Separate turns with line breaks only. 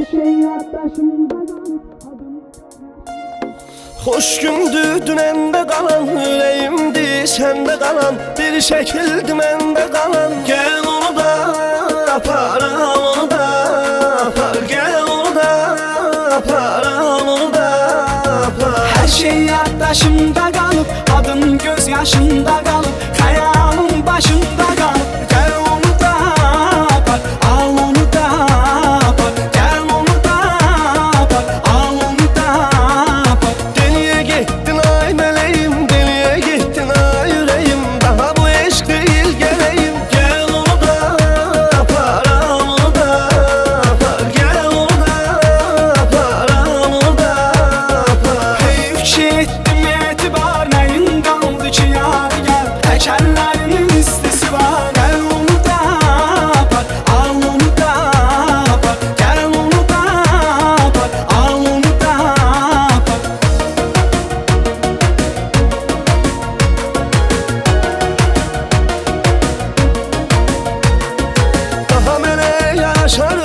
Her şey yaddaşımda kalıp adım
Hoş gündü dünende kalan Yüreğimdi sende kalan Bir şekildi mende kalan. Gel onu da apar al onu da apar. Gel onu da apar al onu da apar.
Her şey yaddaşımda kalıp Adın gözyaşımda kalıp pressure